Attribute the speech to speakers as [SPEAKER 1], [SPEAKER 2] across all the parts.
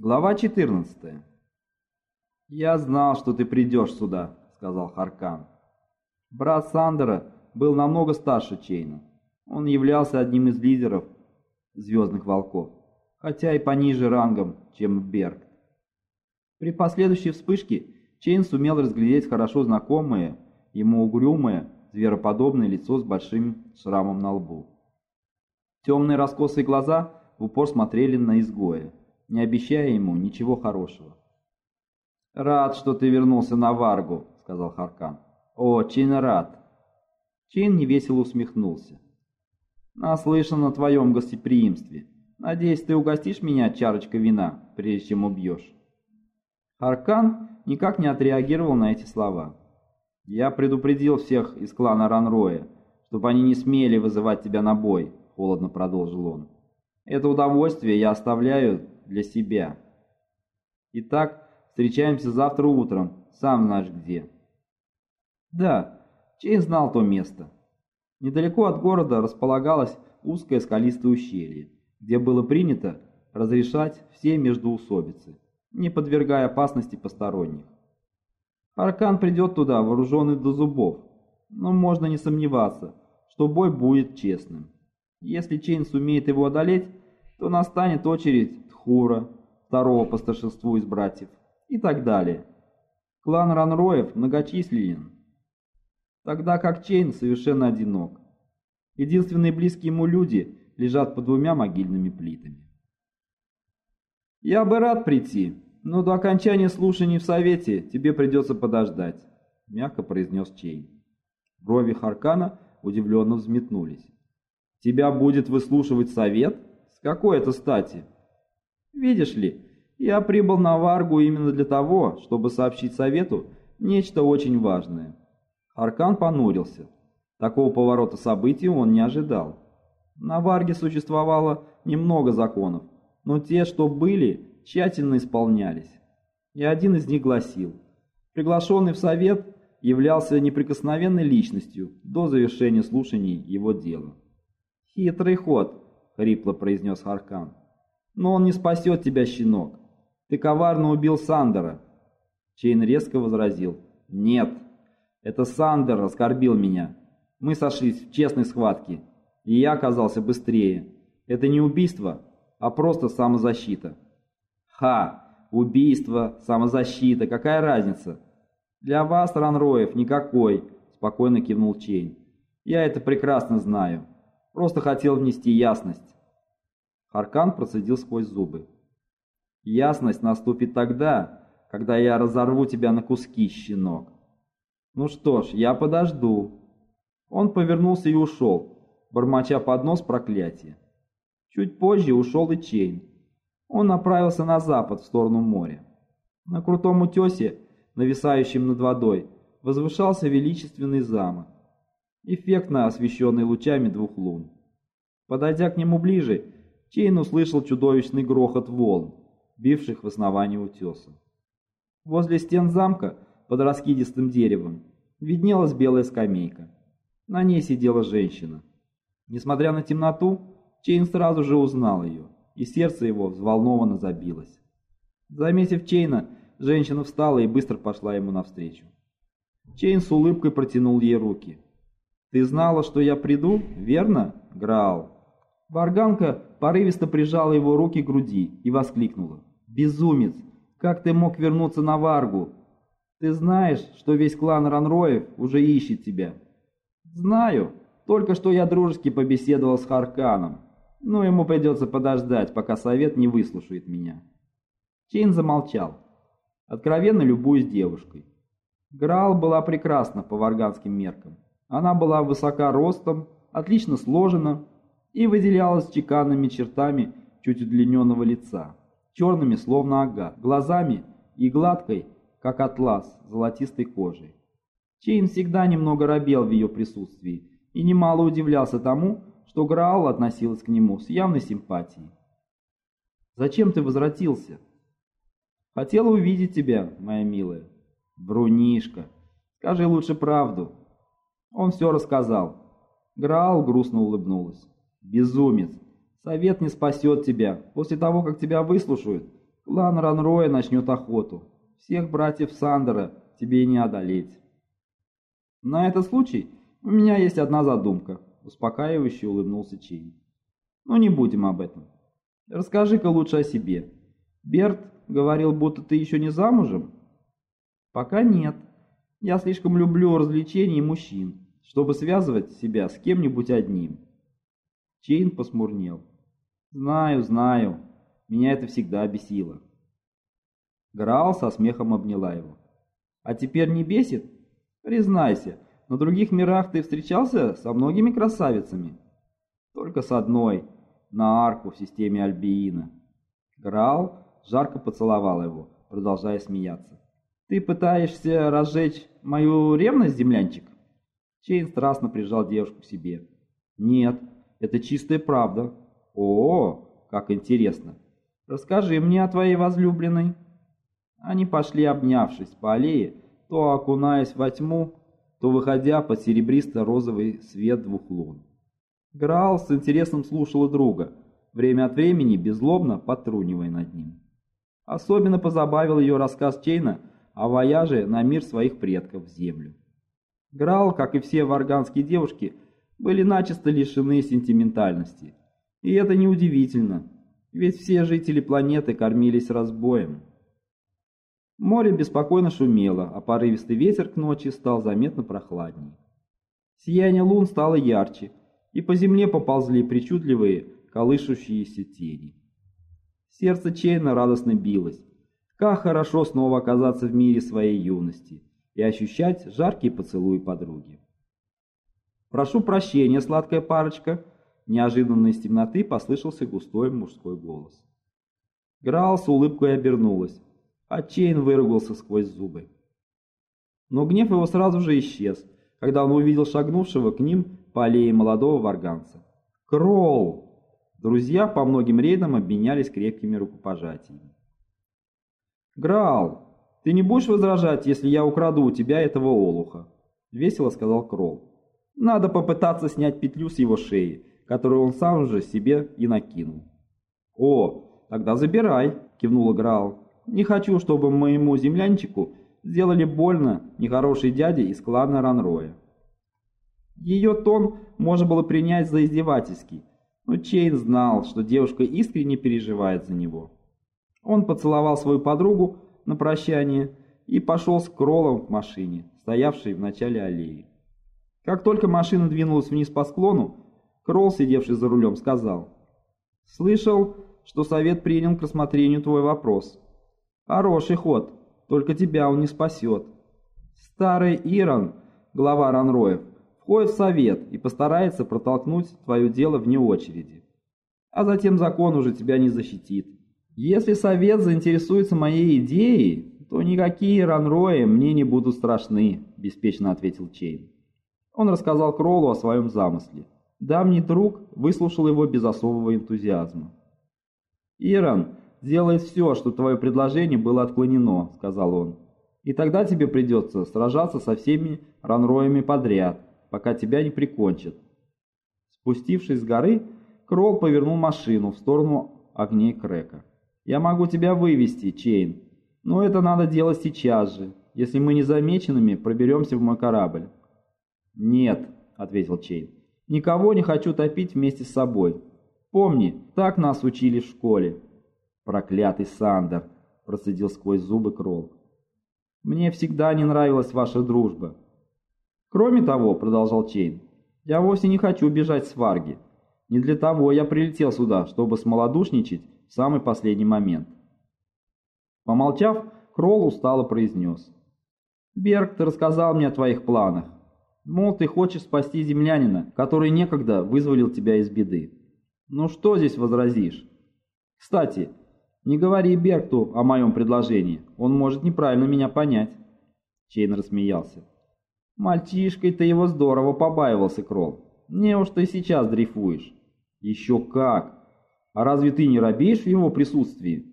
[SPEAKER 1] Глава 14. «Я знал, что ты придешь сюда», — сказал Харкан. Брат Сандера был намного старше Чейна. Он являлся одним из лидеров «Звездных волков», хотя и пониже рангом, чем Беркт. При последующей вспышке Чейн сумел разглядеть хорошо знакомое, ему угрюмое, звероподобное лицо с большим шрамом на лбу. Темные раскосые глаза в упор смотрели на изгоя не обещая ему ничего хорошего. «Рад, что ты вернулся на Варгу», — сказал Харкан. «Очень рад». Чин невесело усмехнулся. «Наслышан о твоем гостеприимстве. Надеюсь, ты угостишь меня чарочкой вина, прежде чем убьешь». Харкан никак не отреагировал на эти слова. «Я предупредил всех из клана Ранроя, чтобы они не смели вызывать тебя на бой», — холодно продолжил он. «Это удовольствие я оставляю для себя. Итак, встречаемся завтра утром, сам знаешь где. Да, Чейн знал то место. Недалеко от города располагалось узкое скалистое ущелье, где было принято разрешать все междоусобицы, не подвергая опасности посторонних. Харкан придет туда, вооруженный до зубов, но можно не сомневаться, что бой будет честным. Если Чейн сумеет его одолеть, то настанет очередь Хура, второго по старшинству из братьев, и так далее. Клан Ранроев многочисленен, тогда как Чейн совершенно одинок. Единственные близкие ему люди лежат под двумя могильными плитами. «Я бы рад прийти, но до окончания слушаний в Совете тебе придется подождать», — мягко произнес Чейн. Брови Харкана удивленно взметнулись. «Тебя будет выслушивать Совет? С какой это стати?» Видишь ли, я прибыл на Варгу именно для того, чтобы сообщить Совету нечто очень важное. Харкан понурился. Такого поворота событий он не ожидал. На Варге существовало немного законов, но те, что были, тщательно исполнялись. И один из них гласил, приглашенный в Совет являлся неприкосновенной личностью до завершения слушаний его дела. «Хитрый ход», — хрипло произнес Харкан. Но он не спасет тебя, щенок. Ты коварно убил Сандера. Чейн резко возразил. Нет, это Сандер оскорбил меня. Мы сошлись в честной схватке, и я оказался быстрее. Это не убийство, а просто самозащита. Ха, убийство, самозащита, какая разница? Для вас, Ранроев, никакой, спокойно кивнул Чейн. Я это прекрасно знаю. Просто хотел внести ясность. Харкан процедил сквозь зубы. «Ясность наступит тогда, когда я разорву тебя на куски, щенок. Ну что ж, я подожду». Он повернулся и ушел, бормоча под нос проклятия. Чуть позже ушел и Чейн. Он направился на запад, в сторону моря. На крутом утесе, нависающем над водой, возвышался величественный замок, эффектно освещенный лучами двух лун. Подойдя к нему ближе, Чейн услышал чудовищный грохот волн, бивших в основание утеса. Возле стен замка, под раскидистым деревом, виднелась белая скамейка. На ней сидела женщина. Несмотря на темноту, Чейн сразу же узнал ее, и сердце его взволнованно забилось. Заметив Чейна, женщина встала и быстро пошла ему навстречу. Чейн с улыбкой протянул ей руки. «Ты знала, что я приду, верно, Граал?» Варганка порывисто прижала его руки к груди и воскликнула. «Безумец! Как ты мог вернуться на Варгу? Ты знаешь, что весь клан Ранроев уже ищет тебя?» «Знаю. Только что я дружески побеседовал с Харканом. Но ему придется подождать, пока совет не выслушает меня». Чейн замолчал, откровенно любуясь девушкой. Граал была прекрасна по варганским меркам. Она была высока ростом, отлично сложена, и выделялась чеканными чертами чуть удлиненного лица, черными, словно агат, глазами и гладкой, как атлас, золотистой кожей. Чейн всегда немного робел в ее присутствии и немало удивлялся тому, что Граал относилась к нему с явной симпатией. «Зачем ты возвратился?» «Хотела увидеть тебя, моя милая». «Брунишка, скажи лучше правду». Он все рассказал. Граал грустно улыбнулась. Безумец! Совет не спасет тебя. После того, как тебя выслушают, Клан Ранроя начнет охоту. Всех братьев Сандера тебе не одолеть. На этот случай у меня есть одна задумка, успокаивающе улыбнулся Чейн. Но не будем об этом. Расскажи-ка лучше о себе. Беркт говорил, будто ты еще не замужем? Пока нет. Я слишком люблю развлечения и мужчин, чтобы связывать себя с кем-нибудь одним. Чейн посмурнел. Знаю, знаю. Меня это всегда бесило. Граал со смехом обняла его. А теперь не бесит? Признайся, на других мирах ты встречался со многими красавицами? Только с одной, на арку в системе Альбиина. Граал жарко поцеловал его, продолжая смеяться. «Ты пытаешься разжечь мою ревность, землянчик?» Чейн страстно прижал девушку к себе. «Нет, это чистая правда. О, как интересно. Расскажи мне о твоей возлюбленной». Они пошли, обнявшись по аллее, то окунаясь во тьму, то выходя под серебристо-розовый свет двух лун. Граал с интересом слушала друга, время от времени беззлобно потрунивая над ним. Особенно позабавил ее рассказ Чейна о вояже на мир своих предков в землю. Граал, как и все варганские девушки, были начисто лишены сентиментальности. И это неудивительно, ведь все жители планеты кормились разбоем. Море беспокойно шумело, а порывистый ветер к ночи стал заметно прохладней. Сияние лун стало ярче, и по земле поползли причудливые, колышущиеся тени. Сердце Чейна радостно билось. Как хорошо снова оказаться в мире своей юности и ощущать жаркие поцелуи подруги. «Прошу прощения, сладкая парочка!» Неожиданно из темноты послышался густой мужской голос. Граал с улыбкой обернулась, Чейн выругался сквозь зубы. Но гнев его сразу же исчез, когда он увидел шагнувшего к ним по аллее молодого варганца. «Кролл!» Друзья по многим рейдам обменялись крепкими рукопожатиями. «Граал, ты не будешь возражать, если я украду у тебя этого олуха?» — весело сказал Кролл. «Надо попытаться снять петлю с его шеи, которую он сам же себе и накинул». «О, тогда забирай!» — кивнула Граал. «Не хочу, чтобы моему землянчику сделали больно нехорошие дяди из клана Ранроя». Ее тон можно было принять за издевательский, но Чейн знал, что девушка искренне переживает за него. Он поцеловал свою подругу на прощание и пошел с Кроллом к машине, стоявшей в начале аллеи. Как только машина двинулась вниз по склону, Кролл, сидевший за рулем, сказал, «Слышал, что совет принял к рассмотрению твой вопрос. Хороший ход, только тебя он не спасет. Старый Ирон, глава Ранроев, входит в совет и постарается протолкнуть твое дело вне очереди. А затем закон уже тебя не защитит. Если совет заинтересуется моей идеей, то никакие ранрои мне не будут страшны, беспечно ответил Чейн. Он рассказал Кроллу о своем замысле. Давний друг выслушал его без особого энтузиазма. «Иран сделает все, что твое предложение было отклонено», — сказал он. «И тогда тебе придется сражаться со всеми ранроями подряд, пока тебя не прикончат. Спустившись с горы, Кролл повернул машину в сторону огней Крека. «Я могу тебя вывести, Чейн, но это надо делать сейчас же, если мы незамеченными проберемся в мой корабль». «Нет», — ответил Чейн, — «никого не хочу топить вместе с собой. Помни, так нас учили в школе». «Проклятый Сандер», — процедил сквозь зубы Кролл. «Мне всегда не нравилась ваша дружба. Кроме того, продолжал Чейн, я вовсе не хочу бежать с Варги. Не для того я прилетел сюда, чтобы смалодушничать в самый последний момент. Помолчав, Кролл устало произнес. «Берг, ты рассказал мне о твоих планах. Мол, ты хочешь спасти землянина, который некогда вызволил тебя из беды. Ну что здесь возразишь? Кстати, не говори Бергту о моем предложении, он может неправильно меня понять». Чейн рассмеялся. Мальчишкой-то его здорово побаивался Кролл. Неужто и сейчас дрейфишь? Еще как! А разве ты не робеешь в его присутствии?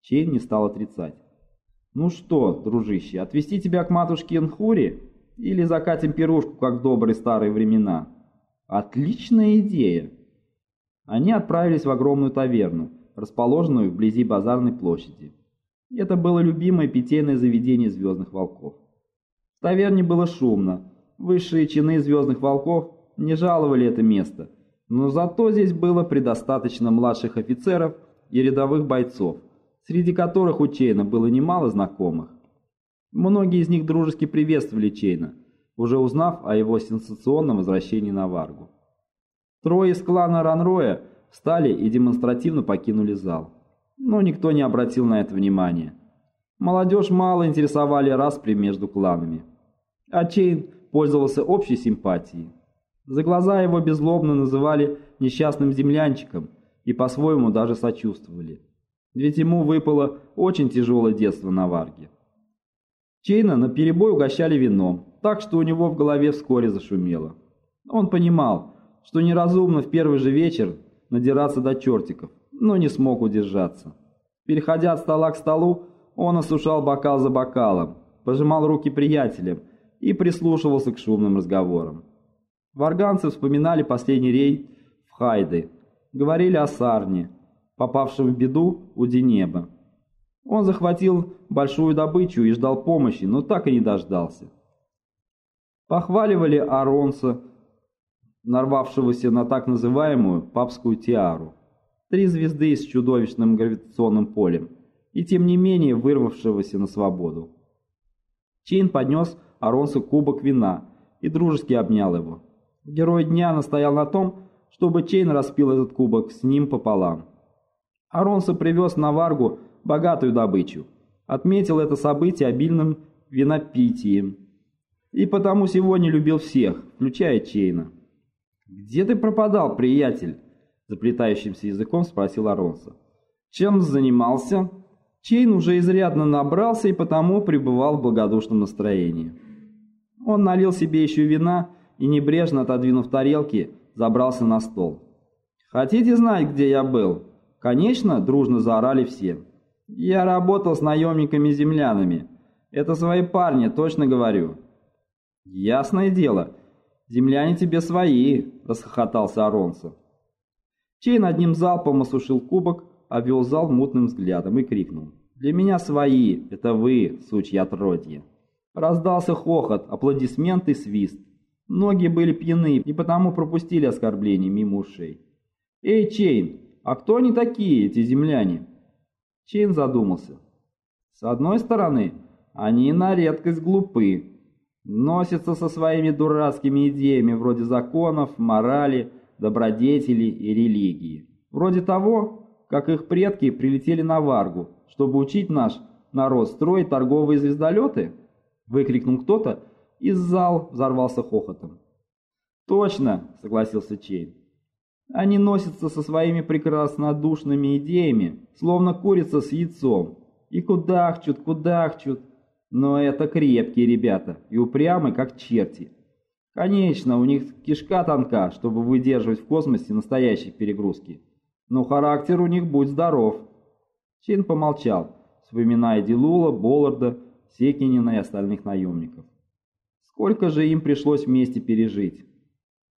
[SPEAKER 1] Чейн не стал отрицать. Ну что, дружище, отвезти тебя к матушке Нхури? Или закатим пирушку, как в добрые старые времена? Отличная идея! Они отправились в огромную таверну, расположенную вблизи базарной площади. Это было любимое питейное заведение «Звездных волков». В таверне было шумно. Высшие чины «Звездных волков» не жаловали это место, но зато здесь было предостаточно младших офицеров и рядовых бойцов, среди которых у Чейна было немало знакомых. Многие из них дружески приветствовали Чейна, уже узнав о его сенсационном возвращении на Варгу. Трое из клана Ранроя встали и демонстративно покинули зал. Но никто не обратил на это внимания. Молодежь мало интересовали распри между кланами. А Чейн пользовался общей симпатией. За глаза его беззлобно называли несчастным землянчиком и по-своему даже сочувствовали. Ведь ему выпало очень тяжелое детство на Варге. Чейна на перебой угощали вином, так что у него в голове вскоре зашумело. Он понимал, что неразумно в первый же вечер надираться до чертиков, но не смог удержаться. Переходя от стола к столу, он осушал бокал за бокалом, пожимал руки приятелям и прислушивался к шумным разговорам. Варганцы вспоминали последний рейд в Хайды, говорили о Сарне, попавшем в беду у Денеба. Он захватил большую добычу и ждал помощи, но так и не дождался. Похваливали Аронса, нарвавшегося на так называемую папскую тиару. Три звезды с чудовищным гравитационным полем, и тем не менее вырвавшегося на свободу. Чейн поднес Аронсу кубок вина и дружески обнял его. Герой дня настоял на том, чтобы Чейн распил этот кубок с ним пополам. Аронса привез на Варгу богатую добычу, отметил это событие обильным винопитием и потому сегодня любил всех, включая Чейна. «Где ты пропадал, приятель?» Заплетающимся языком спросил Аронса. «Чем занимался?» Чейн уже изрядно набрался и потому пребывал в благодушном настроении. Он налил себе еще вина и, небрежно отодвинув тарелки, забрался на стол. «Хотите знать, где я был?» Конечно, дружно заорали все. «Я работал с наемниками-землянами. Это свои парни, точно говорю». «Ясное дело. Земляне тебе свои», — расхохотался Аронса. Чейн одним залпом осушил кубок, обвел зал мутным взглядом и крикнул. «Для меня свои, это вы, сучья отродье!» Раздался хохот, аплодисменты, свист. Многие были пьяны и потому пропустили оскорбление мимо ушей. «Эй, Чейн, а кто они такие, эти земляне?» Чейн задумался. «С одной стороны, они на редкость глупы, носятся со своими дурацкими идеями вроде законов, морали, добродетели и религии. Вроде того, как их предки прилетели на Варгу, чтобы учить наш народ строить торговые звездолеты? Выкрикнул кто-то, и зал взорвался хохотом. «Точно!» — согласился Чейн. «Они носятся со своими прекраснодушными идеями, словно курица с яйцом, и кудахчут, кудахчут. Но это крепкие ребята и упрямы, как черти. Конечно, у них кишка тонка, чтобы выдерживать в космосе настоящие перегрузки. Но характер у них будь здоров. Чин помолчал, вспоминая Дилула, Болларда, Секинина и остальных наемников. Сколько же им пришлось вместе пережить?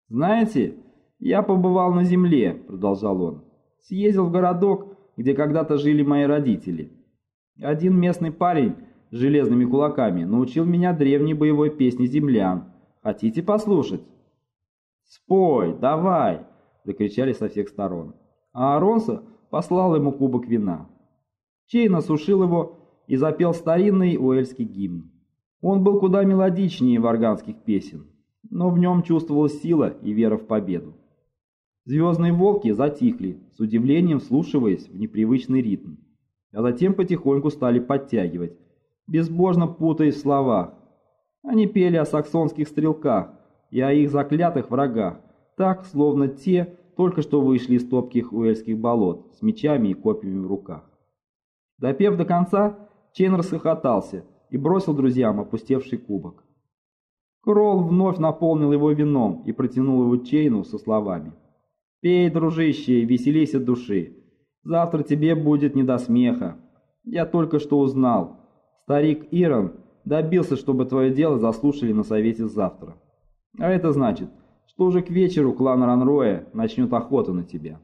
[SPEAKER 1] «Знаете, я побывал на земле», — продолжал он. «Съездил в городок, где когда-то жили мои родители. Один местный парень с железными кулаками научил меня древней боевой песни землян. Хотите послушать?» «Спой, давай!» — закричали со всех сторон. А Аронса послал ему кубок вина. Чейн осушил его и запел старинный уэльский гимн. Он был куда мелодичнее варганских песен, но в нем чувствовалась сила и вера в победу. Звездные волки затихли, с удивлением вслушиваясь в непривычный ритм, а затем потихоньку стали подтягивать, безбожно путаясь в словах. Они пели о саксонских стрелках и о их заклятых врагах, так, словно те только что вышли из топких уэльских болот с мечами и копьями в руках. Допев до конца, Чейн расхохотался и бросил друзьям опустевший кубок. Кролл вновь наполнил его вином и протянул его Чейну со словами. «Пей, дружище, веселись от души. Завтра тебе будет не до смеха. Я только что узнал. Старик Ирон добился, чтобы твое дело заслушали на совете завтра. А это значит, что уже к вечеру клан Ранроя начнет охоту на тебя.